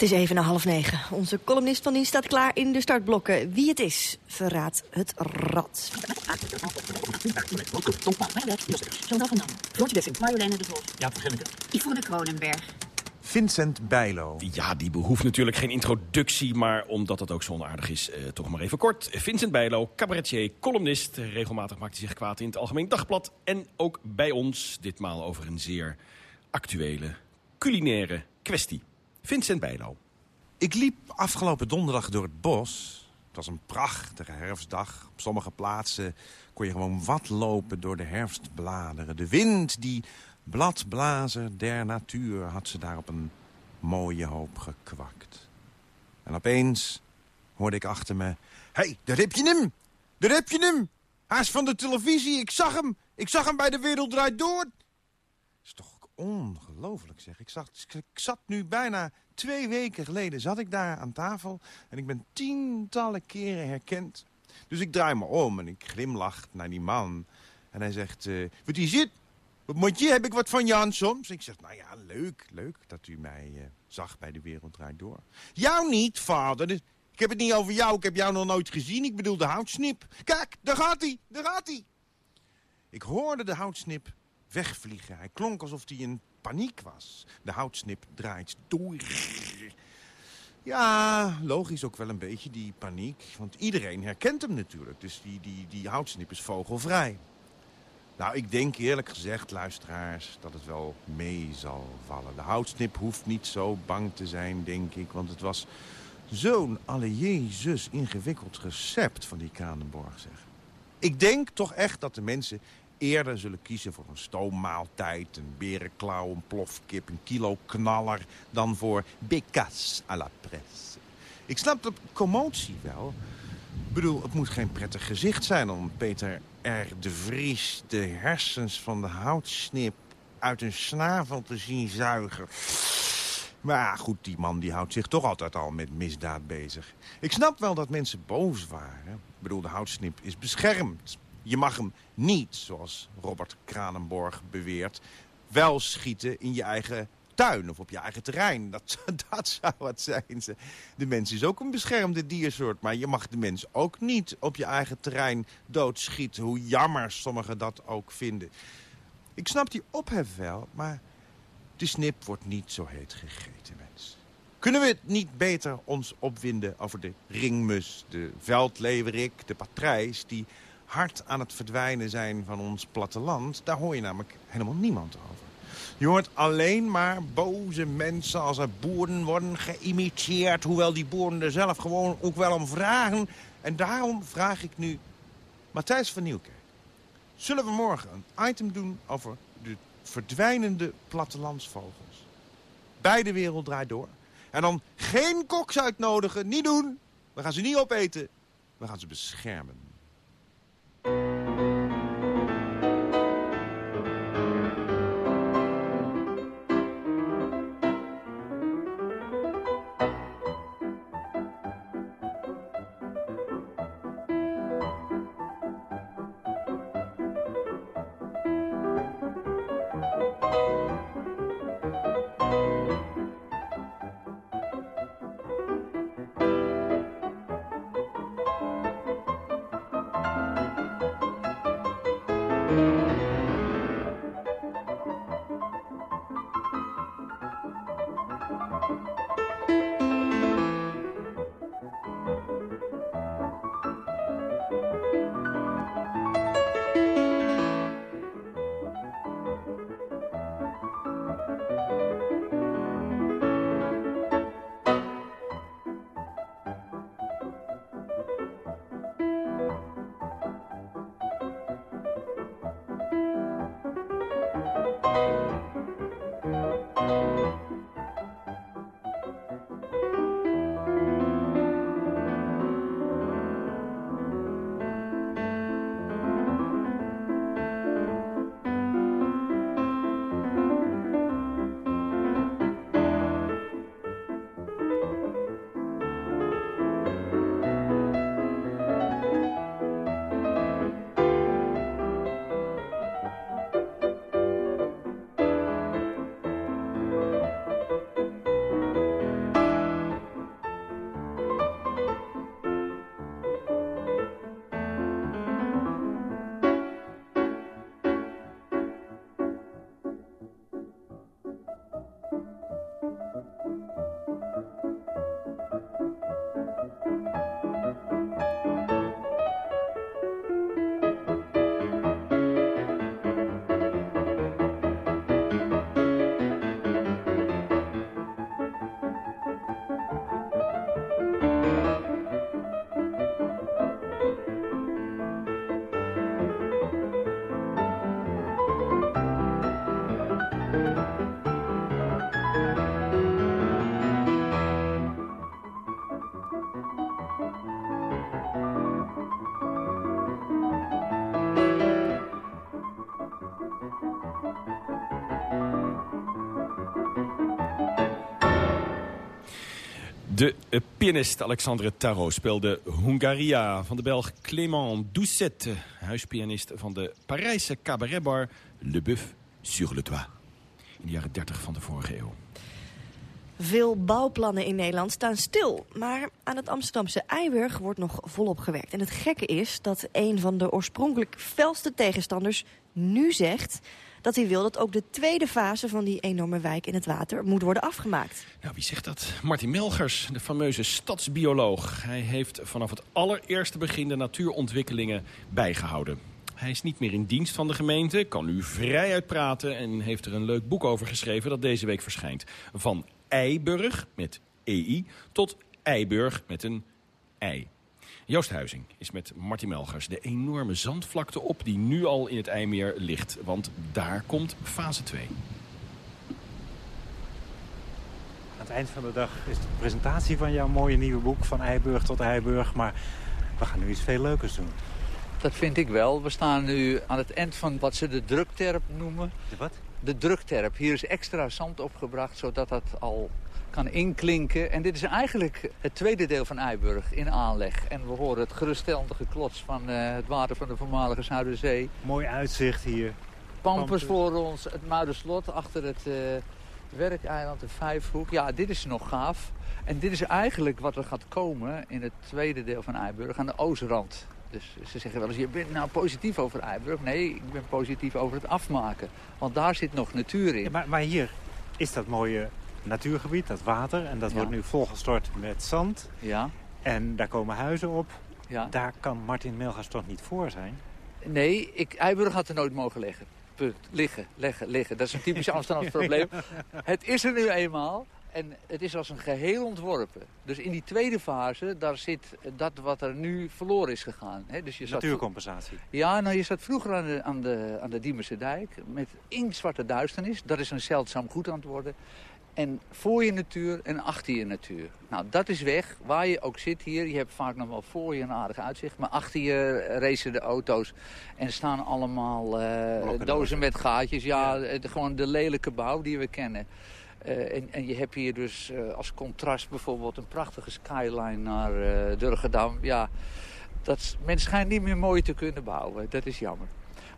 Het is even na half negen. Onze columnist van dienst staat klaar in de startblokken. Wie het is, verraadt het rad. Yvonne Kronenberg. Vincent Bijlo. Ja, die behoeft natuurlijk geen introductie, maar omdat het ook zo onaardig is, eh, toch maar even kort. Vincent Bijlo, cabaretier, columnist. Regelmatig maakt hij zich kwaad in het Algemeen Dagblad. En ook bij ons, ditmaal over een zeer actuele, culinaire kwestie. Vincent Bijlo. Ik liep afgelopen donderdag door het bos. Het was een prachtige herfstdag. Op sommige plaatsen kon je gewoon wat lopen door de herfstbladeren. De wind die bladblazer der natuur had ze daar op een mooie hoop gekwakt. En opeens hoorde ik achter me... Hé, hey, daar heb je hem! Daar heb je hem! Hij is van de televisie, ik zag hem! Ik zag hem bij De Wereld Draait Door! is toch ongelooflijk, zeg. Ik zat, ik zat nu bijna twee weken geleden zat ik daar aan tafel... en ik ben tientallen keren herkend. Dus ik draai me om en ik glimlach naar die man. En hij zegt, uh, wat is het? Wat moet je? Heb ik wat van Jan soms? Ik zeg, nou ja, leuk, leuk dat u mij uh, zag bij De Wereld Draait Door. Jou niet, vader. Ik heb het niet over jou, ik heb jou nog nooit gezien. Ik bedoel de houtsnip. Kijk, daar gaat hij, daar gaat hij. Ik hoorde de houtsnip wegvliegen. Hij klonk alsof hij in paniek was. De houtsnip draait door. Ja, logisch ook wel een beetje, die paniek. Want iedereen herkent hem natuurlijk. Dus die, die, die houtsnip is vogelvrij. Nou, ik denk eerlijk gezegd, luisteraars, dat het wel mee zal vallen. De houtsnip hoeft niet zo bang te zijn, denk ik. Want het was zo'n alle Jezus ingewikkeld recept van die Kranenborg, zeg. Ik denk toch echt dat de mensen eerder zullen kiezen voor een stoommaaltijd, een berenklauw, een plofkip, een kilo knaller... dan voor bécasse à la presse. Ik snap de commotie wel. Ik bedoel, het moet geen prettig gezicht zijn om Peter R. de Vries... de hersens van de houtsnip uit een snavel te zien zuigen. Maar goed, die man die houdt zich toch altijd al met misdaad bezig. Ik snap wel dat mensen boos waren. Ik bedoel, de houtsnip is beschermd. Je mag hem niet, zoals Robert Kranenborg beweert... wel schieten in je eigen tuin of op je eigen terrein. Dat, dat zou het zijn. De mens is ook een beschermde diersoort... maar je mag de mens ook niet op je eigen terrein doodschieten... hoe jammer sommigen dat ook vinden. Ik snap die ophef wel, maar de snip wordt niet zo heet gegeten, mens. Kunnen we het niet beter ons opwinden over de ringmus, de veldleverik, de patrijs... die hard aan het verdwijnen zijn van ons platteland... daar hoor je namelijk helemaal niemand over. Je hoort alleen maar boze mensen als er boeren worden geïmiteerd... hoewel die boeren er zelf gewoon ook wel om vragen. En daarom vraag ik nu Matthijs van Nieuwkerk. Zullen we morgen een item doen over de verdwijnende plattelandsvogels? Beide wereld draait door. En dan geen koks uitnodigen, niet doen. We gaan ze niet opeten, we gaan ze beschermen. Pianist Alexandre Tarot speelde Hungaria van de Belg Clément Doucet, huispianist van de Parijse cabaretbar Le Boeuf sur le Toit. In de jaren 30 van de vorige eeuw. Veel bouwplannen in Nederland staan stil. Maar aan het Amsterdamse Eiburg wordt nog volop gewerkt. En het gekke is dat een van de oorspronkelijk felste tegenstanders nu zegt dat hij wil dat ook de tweede fase van die enorme wijk in het water moet worden afgemaakt. Nou, wie zegt dat? Martin Melgers, de fameuze stadsbioloog. Hij heeft vanaf het allereerste begin de natuurontwikkelingen bijgehouden. Hij is niet meer in dienst van de gemeente, kan nu vrij uitpraten... en heeft er een leuk boek over geschreven dat deze week verschijnt. Van Eiburg, met EI, tot Eiburg, met een ei. Joost Huizing is met Martin Melgers de enorme zandvlakte op... die nu al in het IJmeer ligt, want daar komt fase 2. Aan het eind van de dag is de presentatie van jouw mooie nieuwe boek... van Eiburg tot Eiburg, maar we gaan nu iets veel leukers doen. Dat vind ik wel. We staan nu aan het eind van wat ze de drukterp noemen. De wat? De drukterp. Hier is extra zand opgebracht, zodat dat al kan inklinken. En dit is eigenlijk het tweede deel van Eiburg in aanleg. En we horen het geruststellende geklots van uh, het water van de voormalige Zuiderzee. Mooi uitzicht hier. Pampers voor ons, het Muiderslot achter het uh, werkeiland, de Vijfhoek. Ja, dit is nog gaaf. En dit is eigenlijk wat er gaat komen in het tweede deel van Eiburg, aan de oostrand. Dus ze zeggen wel eens, je bent nou positief over Eiburg. Nee, ik ben positief over het afmaken. Want daar zit nog natuur in. Ja, maar, maar, hier is dat mooie natuurgebied, dat water. En dat Ja. wordt nu volgestort met zand. Ja. En daar komen huizen op. Ja. Daar kan Martin Melgers toch niet voor zijn? Nee, ik, Eiburg had er nooit mogen liggen. Punt. Liggen, leggen, liggen. Dat is een typisch Amsterdamse probleem. Het is er nu eenmaal. En het is als een geheel ontworpen. Dus in die tweede fase, daar zit dat wat er nu verloren is gegaan. Dus je zat Natuurcompensatie. Ja, nou je zat vroeger aan de, aan de, aan de Diemerse dijk met inktzwarte duisternis. Dat is een zeldzaam goed aan het worden. En voor je natuur en achter je natuur. Nou, dat is weg. Waar je ook zit hier, je hebt vaak nog wel voor je een aardig uitzicht. Maar achter je racen de auto's en staan allemaal eh, dozen met gaatjes. Ja, het- gewoon de lelijke bouw die we kennen. Eh, en, en je hebt hier dus eh, als contrast bijvoorbeeld een prachtige skyline naar Durgedam. Ja, dat, men schijnt niet meer mooi te kunnen bouwen. Dat is jammer.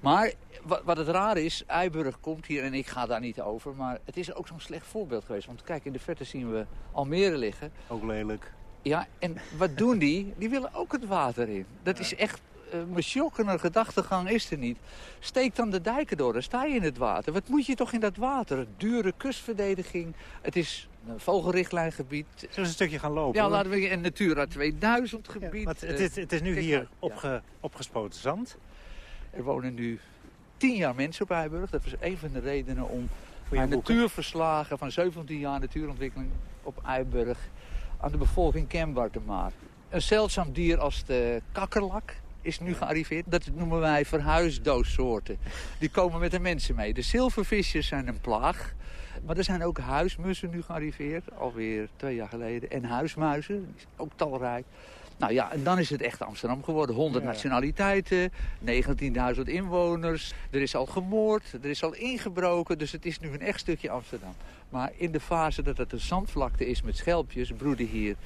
Maar wat, wat het raar is, Eiburg komt hier en ik ga daar niet over. Maar het is ook zo'n slecht voorbeeld geweest. Want kijk, in de verte zien we Almere liggen. Ook lelijk. Ja, en wat doen die? Die willen ook het water in. Dat is echt... Uh, mijn shockende gedachtegang is er niet. Steek dan de dijken door, dan sta je in het water. Wat moet je toch in dat water? Dure kustverdediging. Het is een vogelrichtlijngebied. Zullen we een stukje gaan lopen? Ja, hoor? laten we een Natura 2000 gebied. Het, eh, is, het is nu kijk hier opge, opgespoten zand. Er wonen nu tien jaar mensen op Eiburg. Dat was een van de redenen om mijn natuurverslagen van 17 jaar natuurontwikkeling op Eiburg aan de bevolking kenbaar te maken. Een zeldzaam dier als de kakkerlak is nu gearriveerd. Dat noemen wij verhuisdoossoorten. Die komen met de mensen mee. De zilvervisjes zijn een plaag. Maar er zijn ook huismussen nu gearriveerd, alweer twee jaar geleden. En huismuizen, ook talrijk. Nou ja, en dan is het echt Amsterdam geworden. 100 Ja. nationaliteiten, 19.000 inwoners. Er is al gemoord, er is al ingebroken. Dus het is nu een echt stukje Amsterdam. Maar in de fase dat het een zandvlakte is met schelpjes... broeden hier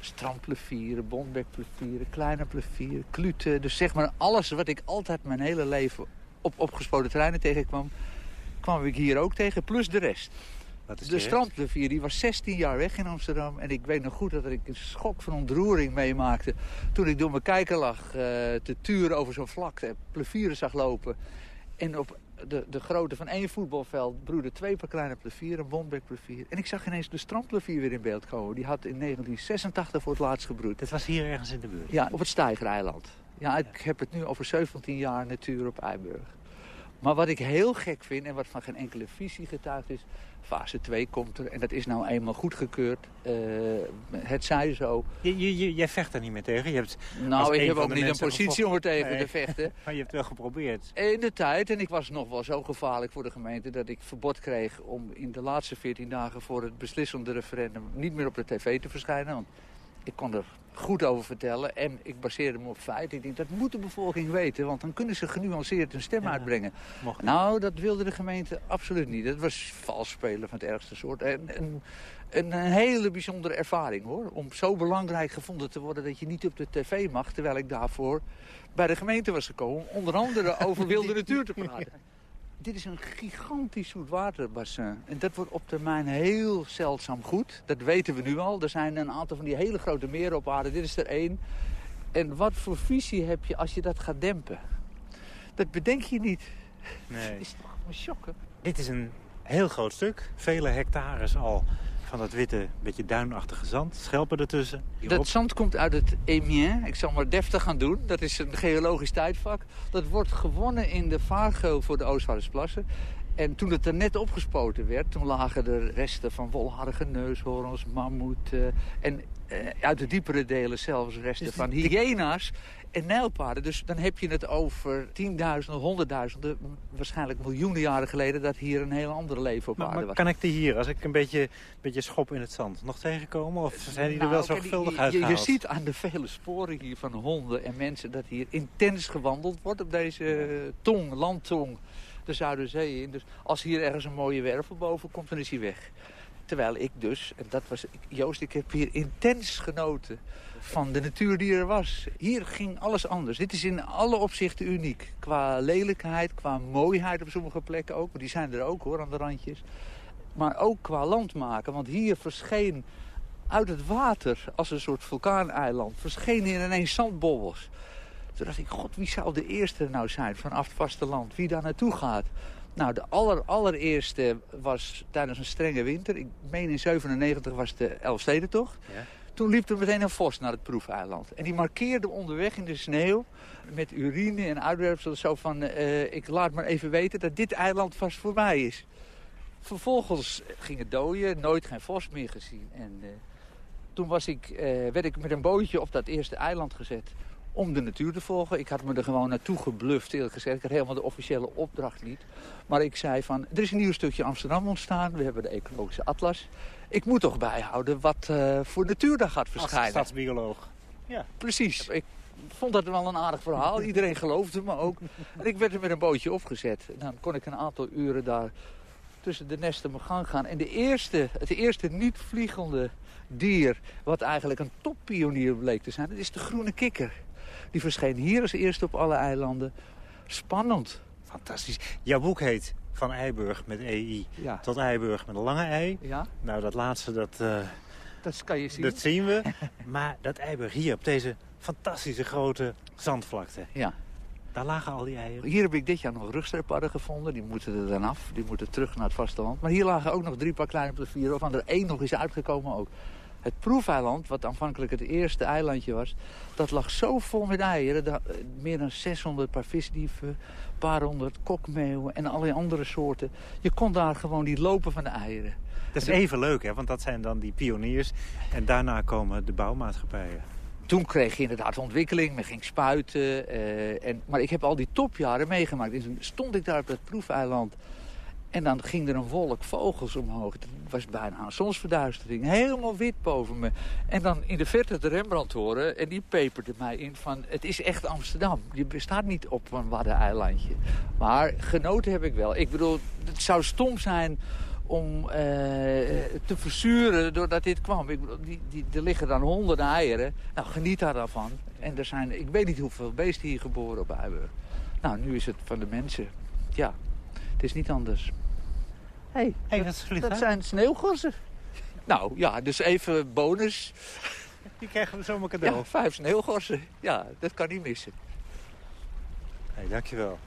strandplevieren, bondbekplevieren, kleine plevieren, kluten. Dus zeg maar alles wat ik altijd mijn hele leven op opgespoten terreinen tegenkwam... kwam ik hier ook tegen, plus de rest. De strandplevier die was 16 jaar weg in Amsterdam. En ik weet nog goed dat ik een schok van ontroering meemaakte... toen ik door mijn kijker lag eh, te turen over zo'n vlakte... en plevieren zag lopen. En op de, de grootte van één voetbalveld broeden twee paar kleine plevieren, een bondbekplevier. En ik zag ineens de strandplevier weer in beeld komen. Die had in 1986 voor het laatst gebroed. Dit was hier ergens in de buurt? Ja, op het Steigereiland. Ja, ik heb het nu over 17 jaar natuur op Eiburg. Maar wat ik heel gek vind en wat van geen enkele visie getuigd is... fase 2 komt er en dat is nou eenmaal goedgekeurd. Eh het zij zo. Je, je, je- jij vecht er niet meer tegen. Je hebt Nou, ik heb ook niet een positie om er tegen Nee. te vechten. maar je hebt wel geprobeerd. In de tijd, en ik was nog wel zo gevaarlijk voor de gemeente... dat ik verbod kreeg om in de laatste 14 dagen voor het beslissende referendum... niet meer op de tv te verschijnen. Want ik kon er goed over vertellen. En ik baseer me op feiten. Ik denk, dat moet de bevolking weten. Want dan kunnen ze genuanceerd hun stem uitbrengen. Nou, dat wilde de gemeente absoluut niet. Dat was vals spelen van het ergste soort. En, en, een, een hele bijzondere ervaring, hoor. Om zo belangrijk gevonden te worden dat je niet op de tv mag... terwijl ik daarvoor bij de gemeente was gekomen... onder andere over wilde natuur te praten. Dit is een gigantisch zoetwaterbassin. En dat wordt op termijn heel zeldzaam goed. Dat weten we nu al. Er zijn een aantal van die hele grote meren op aarde. Dit is er één. En wat voor visie heb je als je dat gaat dempen? Dat bedenk je niet. Nee. Dat is toch een shock, hè? Dit is een heel groot stuk. Vele hectares al van dat witte, beetje duinachtige zand. Schelpen ertussen. Dat zand komt uit het Emien. Ik zal maar deftig gaan doen. Dat is een geologisch tijdvak. Dat wordt gewonnen in de vaargeul voor de Oostvaardersplassen. En toen het er net opgespoten werd, toen lagen er resten van wolharige neushoorns, mammoet... Uh, en uh, uit de diepere delen zelfs resten van hyena's en nijlpaarden. Dus dan heb je het over tienduizenden, honderdduizenden, waarschijnlijk miljoenen jaren geleden... dat hier een heel ander leven op maar, aarde maar was. kan ik die hier, als ik een beetje, beetje schop in het zand, nog tegenkomen? Of zijn die er wel Nou, zorgvuldig je, uitgehaald? je ziet aan de vele sporen hier van honden en mensen... dat hier intens gewandeld wordt op deze tong, landtong, de Zuiderzee in. Dus als hier ergens een mooie wervel boven komt, dan is hij weg. Terwijl ik dus, en dat was Joost, ik heb hier intens genoten van de natuur die er was. Hier ging alles anders. Dit is in alle opzichten uniek. Qua lelijkheid, qua mooiheid op sommige plekken ook. Maar die zijn er ook hoor, aan de randjes. Maar ook qua landmaken. Want hier verscheen uit het water, als een soort vulkaaneiland... verschenen hier ineens zandbobbels. Toen dacht ik, god, wie zou de eerste nou zijn vanaf het vasteland? Wie daar naartoe gaat? Nou, de aller, allereerste was tijdens een strenge winter. Ik meen in 97 was de Elfstedentocht. Ja. Toen liep er meteen een vos naar het proefeiland. En die markeerde onderweg in de sneeuw met urine en uitwerpselen zo van... eh, ik laat maar even weten dat dit eiland vast voor mij is. Vervolgens ging het dooien, nooit geen vos meer gezien. En eh, toen was ik, eh, werd ik met een bootje op dat eerste eiland gezet om de natuur te volgen. Ik had me er gewoon naartoe gebluft, eerlijk gezegd. Ik had helemaal de officiële opdracht niet. Maar ik zei van, er is een nieuw stukje Amsterdam ontstaan. We hebben de ecologische atlas. Ik moet toch bijhouden wat eh, voor natuur daar gaat verschijnen. Als stadsbioloog. Ja. Precies. Ik vond dat wel een aardig verhaal. Iedereen geloofde me ook. En ik werd er met een bootje opgezet. En dan kon ik een aantal uren daar tussen de nesten mijn gang gaan. En de eerste, het eerste niet vliegende dier... wat eigenlijk een toppionier bleek te zijn... dat is de groene kikker. Die verscheen hier als eerste op alle eilanden. Spannend. Fantastisch. Jouw boek heet Van Eiburg met EI Ja. tot Eiburg met een lange ei. Ja. Nou, dat laatste, dat, eh, Dat kan je zien. dat zien we. maar dat Eiburg hier op deze fantastische grote zandvlakte. Ja. Daar lagen al die eieren. Hier heb ik dit jaar nog rugstreeppadden gevonden. Die moeten er dan af. Die moeten terug naar het vasteland. Maar hier lagen ook nog drie paar kleine plevieren. Waarvan er één nog is uitgekomen ook. Het proefeiland, wat aanvankelijk het eerste eilandje was... dat lag zo vol met eieren. Daar, eh, meer dan 600 paar visdieven, een paar honderd kokmeeuwen... en allerlei andere soorten. Je kon daar gewoon niet lopen van de eieren. Dat is even leuk, hè? Want dat zijn dan die pioniers. En daarna komen de bouwmaatschappijen. Toen kreeg je inderdaad ontwikkeling, men ging spuiten. eh, en, maar ik heb al die topjaren meegemaakt. En toen stond ik daar op dat proefeiland. En dan ging er een wolk vogels omhoog. Het was bijna een zonsverduistering. Helemaal wit boven me. En dan in de verte de Rembrandt horen. En die peperde mij in van... Het is echt Amsterdam. Je bestaat niet op een waddeneilandje. Maar genoten heb ik wel. Ik bedoel, het zou stom zijn om eh, te verzuren doordat dit kwam. Ik die, die, er liggen dan honderden eieren. Nou, geniet daar dan van. En er zijn, ik weet niet hoeveel beesten hier geboren op Eiburg. Nou, nu is het van de mensen. Ja, het is niet anders. Hé, hey, dat, dat, dat zijn sneeuwgossen. Nou, ja, dus even bonus. Die krijgen we zomaar cadeau. Ja, vijf sneeuwgossen. Ja, dat kan niet missen. Hey, dankjewel.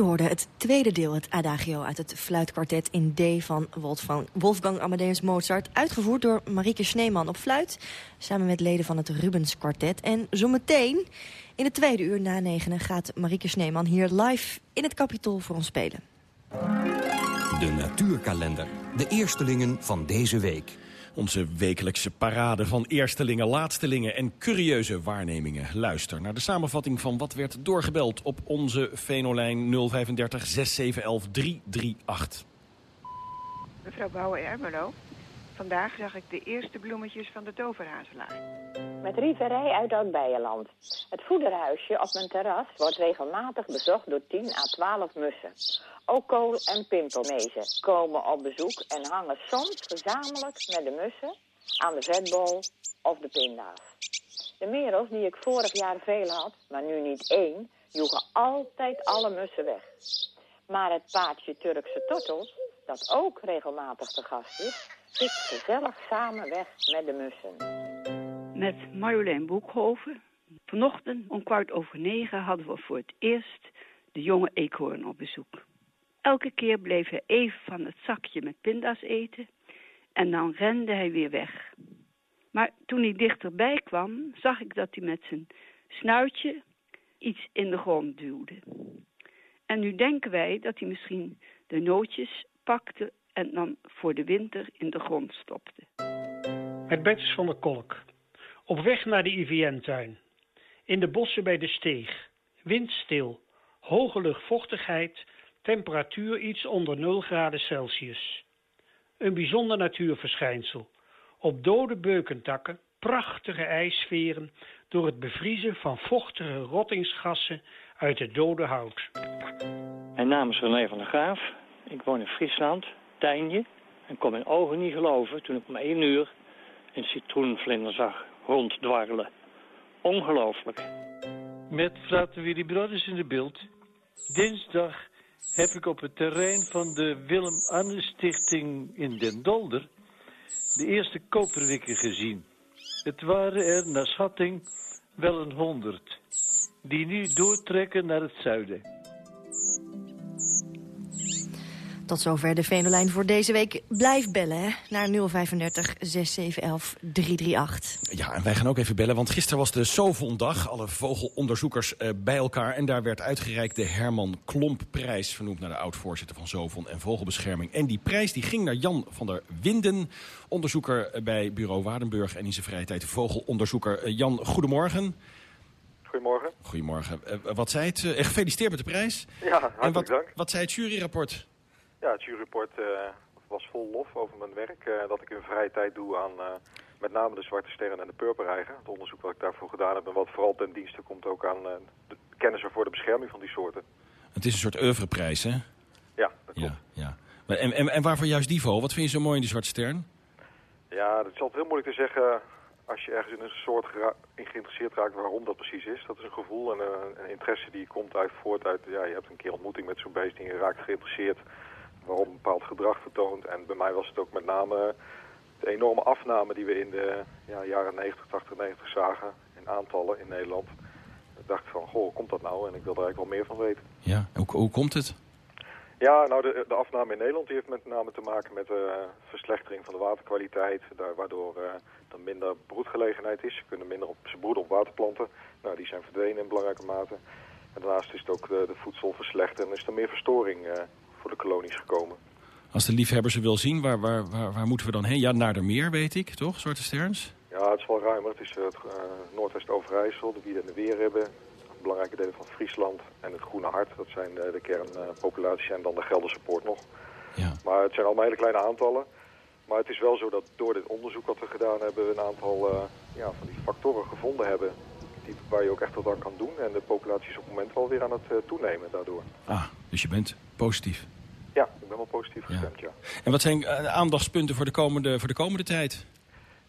U hoorde het tweede deel, het Adagio uit het fluitkwartet in D van Wolfgang Amadeus Mozart. Uitgevoerd door Marieke Sneeman op fluit, samen met leden van het Rubens kwartet. En zometeen, in de tweede uur na negenen, gaat Marieke Sneeman hier live in het Capitool voor ons spelen. De natuurkalender. De eerstelingen van deze week. Onze wekelijkse parade van eerstelingen, laatstelingen en curieuze waarnemingen. Luister naar de samenvatting van wat werd doorgebeld op onze Venolijn 035 6711 338. Mevrouw Bouwer-Ermelo, vandaag zag ik de eerste bloemetjes van de toverhazelaar. Met rieverij uit Oud-Beijerland. Het voederhuisje op mijn terras wordt regelmatig bezocht door 10 à 12 mussen. Ook kool- en pimpelmezen komen op bezoek en hangen soms gezamenlijk met de mussen aan de vetbol of de pinda's. De merels die ik vorig jaar veel had, maar nu niet één, joegen altijd alle mussen weg. Maar het paardje Turkse tortels, dat ook regelmatig te gast is, pikt gezellig samen weg met de mussen. Met Marjolein Boekhoven. Vanochtend om kwart over negen hadden we voor het eerst de jonge eekhoorn op bezoek. Elke keer bleef hij even van het zakje met pinda's eten en dan rende hij weer weg. Maar toen hij dichterbij kwam, zag ik dat hij met zijn snuitje iets in de grond duwde. En nu denken wij dat hij misschien de nootjes pakte en dan voor de winter in de grond stopte. Met Bertus van der Kolk. Op weg naar de IVN-tuin. In de bossen bij de steeg. Windstil. Hoge luchtvochtigheid temperatuur iets onder 0 graden Celsius. Een bijzonder natuurverschijnsel. Op dode beukentakken prachtige ijsveren door het bevriezen van vochtige rottingsgassen uit het dode hout. Mijn naam is René van der Graaf. Ik woon in Friesland, Tijnje. En kon mijn ogen niet geloven toen ik om één uur een citroenvlinder zag ronddwarrelen. Ongelooflijk. Met Frater Willy Brothers in de beeld. Dinsdag heb ik op het terrein van de Willem Anne Stichting in Den Dolder de eerste koperwikken gezien. Het waren er naar schatting wel een honderd, die nu doortrekken naar het zuiden. Tot zover de Venolijn voor deze week. Blijf bellen hè, naar 035 6711 338. Ja, en wij gaan ook even bellen, want gisteren was de Sovondag. Alle vogelonderzoekers uh, bij elkaar. En daar werd uitgereikt de Herman Klompprijs... vernoemd naar de oud-voorzitter van Sovon en Vogelbescherming. En die prijs die ging naar Jan van der Winden... onderzoeker bij Bureau Waardenburg en in zijn vrije tijd vogelonderzoeker. Uh, Jan, goedemorgen. Goedemorgen. Goedemorgen. Uh, wat zei het? gefeliciteerd met de prijs. Ja, hartelijk en wat, dank. Wat zei het juryrapport? Ja, het juryrapport uh, was vol lof over mijn werk. Uh, dat ik in vrije tijd doe aan uh, met name de zwarte sterren en de purperreiger. Het onderzoek wat ik daarvoor gedaan heb en wat vooral ten dienste komt ook aan de kennis voor de bescherming van die soorten. Het is een soort oeuvreprijs, hè? Ja, dat klopt. Ja, ja. En, en, en waarvoor juist die vol? Wat vind je zo mooi in die zwarte stern? Ja, het is altijd heel moeilijk te zeggen als je ergens in een soort in geïnteresseerd raakt waarom dat precies is. Dat is een gevoel en een, een interesse die komt uit voort uit, ja, je hebt een keer ontmoeting met zo'n beest en je raakt geïnteresseerd waarom een bepaald gedrag vertoont. En bij mij was het ook met name de enorme afname die we in de ja, jaren 90, 80, 90 zagen in aantallen in Nederland. Ik dacht van, goh, hoe komt dat nou? En ik wil er eigenlijk wel meer van weten. Ja, hoe, hoe komt het? Ja, nou de, de afname in Nederland die heeft met name te maken met de verslechtering van de waterkwaliteit. Daar, waardoor uh, er minder broedgelegenheid is. Ze kunnen minder op, ze broeden op waterplanten. Nou, die zijn verdwenen in belangrijke mate. En daarnaast is het ook de, de voedsel verslechterd en is er meer verstoring uh, voor de kolonies gekomen. Als de liefhebber ze wil zien, waar, waar, waar, waar, moeten we dan heen? Ja, naar de meer, weet ik, toch? Zwarte Sterns? Ja, het is wel ruimer. Het is het uh, Noordwest-Overijssel, de Wieden en de Weerhebben. Belangrijke delen van Friesland en het Groene Hart. Dat zijn de, de kernpopulaties en dan de Gelderse Poort nog. Ja. Maar het zijn allemaal hele kleine aantallen. Maar het is wel zo dat door dit onderzoek wat we gedaan hebben... we een aantal uh, ja, van die factoren gevonden hebben... Die, waar je ook echt wat aan kan doen. En de populatie is op het moment wel weer aan het uh, toenemen daardoor. Ah, dus je bent positief? Ja, ik ben wel positief gestemd, ja. ja. En wat zijn uh, aandachtspunten voor de komende, voor de komende tijd?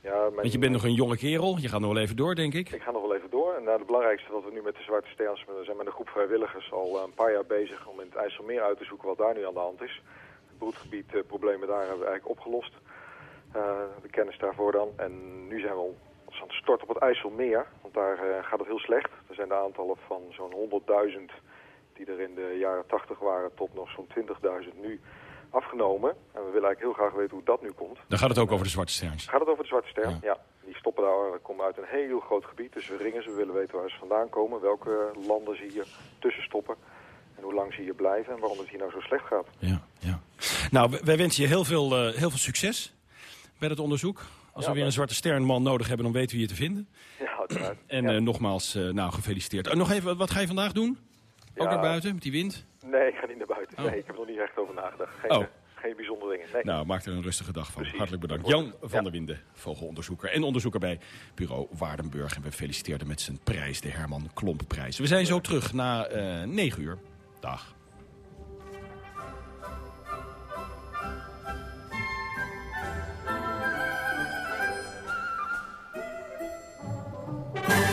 Ja, mijn, Want je bent nog een jonge kerel, je gaat nog wel even door, denk ik. Ik ga nog wel even door. En nou, het belangrijkste wat we nu met de Zwarte Sterns, we zijn met een groep vrijwilligers al een paar jaar bezig om in het IJsselmeer uit te zoeken wat daar nu aan de hand is. Het broedgebied, problemen daar hebben we eigenlijk opgelost. Uh, de kennis daarvoor dan. En nu zijn we al aan het storten op het IJsselmeer, want daar uh, gaat het heel slecht. Er zijn de aantallen van zo'n 100.000 die er in de jaren 80 waren tot nog zo'n 20.000 nu afgenomen. En we willen eigenlijk heel graag weten hoe dat nu komt. Dan gaat het ook over de zwarte sterns. Gaat het over de Zwarte Ster? Ja. Die stoppen daar, komen uit een heel groot gebied. Dus we ringen ze, we willen weten waar ze vandaan komen. Welke landen ze hier tussen stoppen. En hoe lang ze hier blijven en waarom het hier nou zo slecht gaat. Nou, w- wij wensen je heel veel, eh, heel veel succes bij het onderzoek. Als we weer een zwarte sternman nodig hebben, dan weten we je te vinden. Ja, uiteraard. En eh, nogmaals, eh, nou, gefeliciteerd. Eh, nog even, wat- ga je vandaag doen? Ook naar buiten, met die wind? Nee, ik ga niet naar buiten. Oh. Nee, ik heb er nog niet echt over nagedacht. Geen, Oh. eh, geen bijzondere dingen. Nee. Nou, maak er een rustige dag van. Hartelijk bedankt. Jan van der Winden, vogelonderzoeker. En onderzoeker bij bureau Waardenburg. En we feliciteerden met zijn prijs, de Herman Klompprijs. We zijn zo terug na 9 uur. Dag. Ja,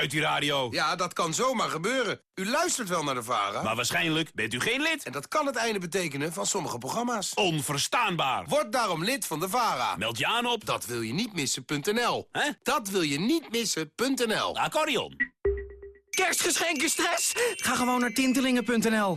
Uit die radio. Ja, dat kan zomaar gebeuren. U luistert wel naar de VARA. Maar waarschijnlijk bent u geen lid. En dat kan het einde betekenen van sommige programma's. Onverstaanbaar. Word daarom lid van de VARA. Meld je aan op... Dat wil je niet missen.nl. Hè? Dat wil je niet missen.nl. Accordeon. Kerstgeschenken stress? Ga gewoon naar tintelingen.nl.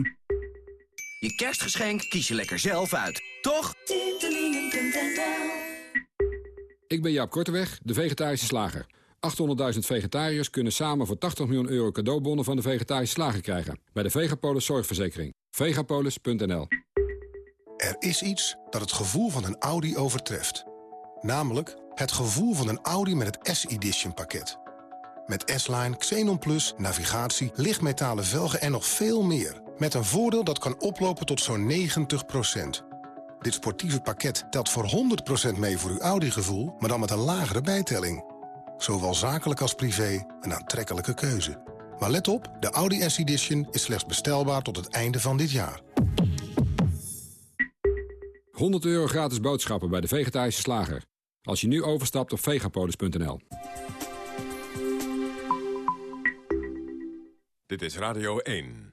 Je kerstgeschenk kies je lekker zelf uit, toch? Ik ben Jaap Korteweg, de vegetarische slager. 800.000 vegetariërs kunnen samen voor 80 miljoen euro cadeaubonnen van de vegetarische slager krijgen. Bij de Vegapolis Zorgverzekering. Vegapolis.nl Er is iets dat het gevoel van een Audi overtreft. Namelijk het gevoel van een Audi met het S-Edition pakket. Met S-Line, Xenon Plus, navigatie, lichtmetalen velgen en nog veel meer. Met een voordeel dat kan oplopen tot zo'n 90%. Dit sportieve pakket telt voor 100% mee voor uw Audi-gevoel... maar dan met een lagere bijtelling. Zowel zakelijk als privé een aantrekkelijke keuze. Maar let op, de Audi S-Edition is slechts bestelbaar tot het einde van dit jaar. 100 euro gratis boodschappen bij de vegetarische slager. Als je nu overstapt op vegapolis.nl. Dit is Radio 1.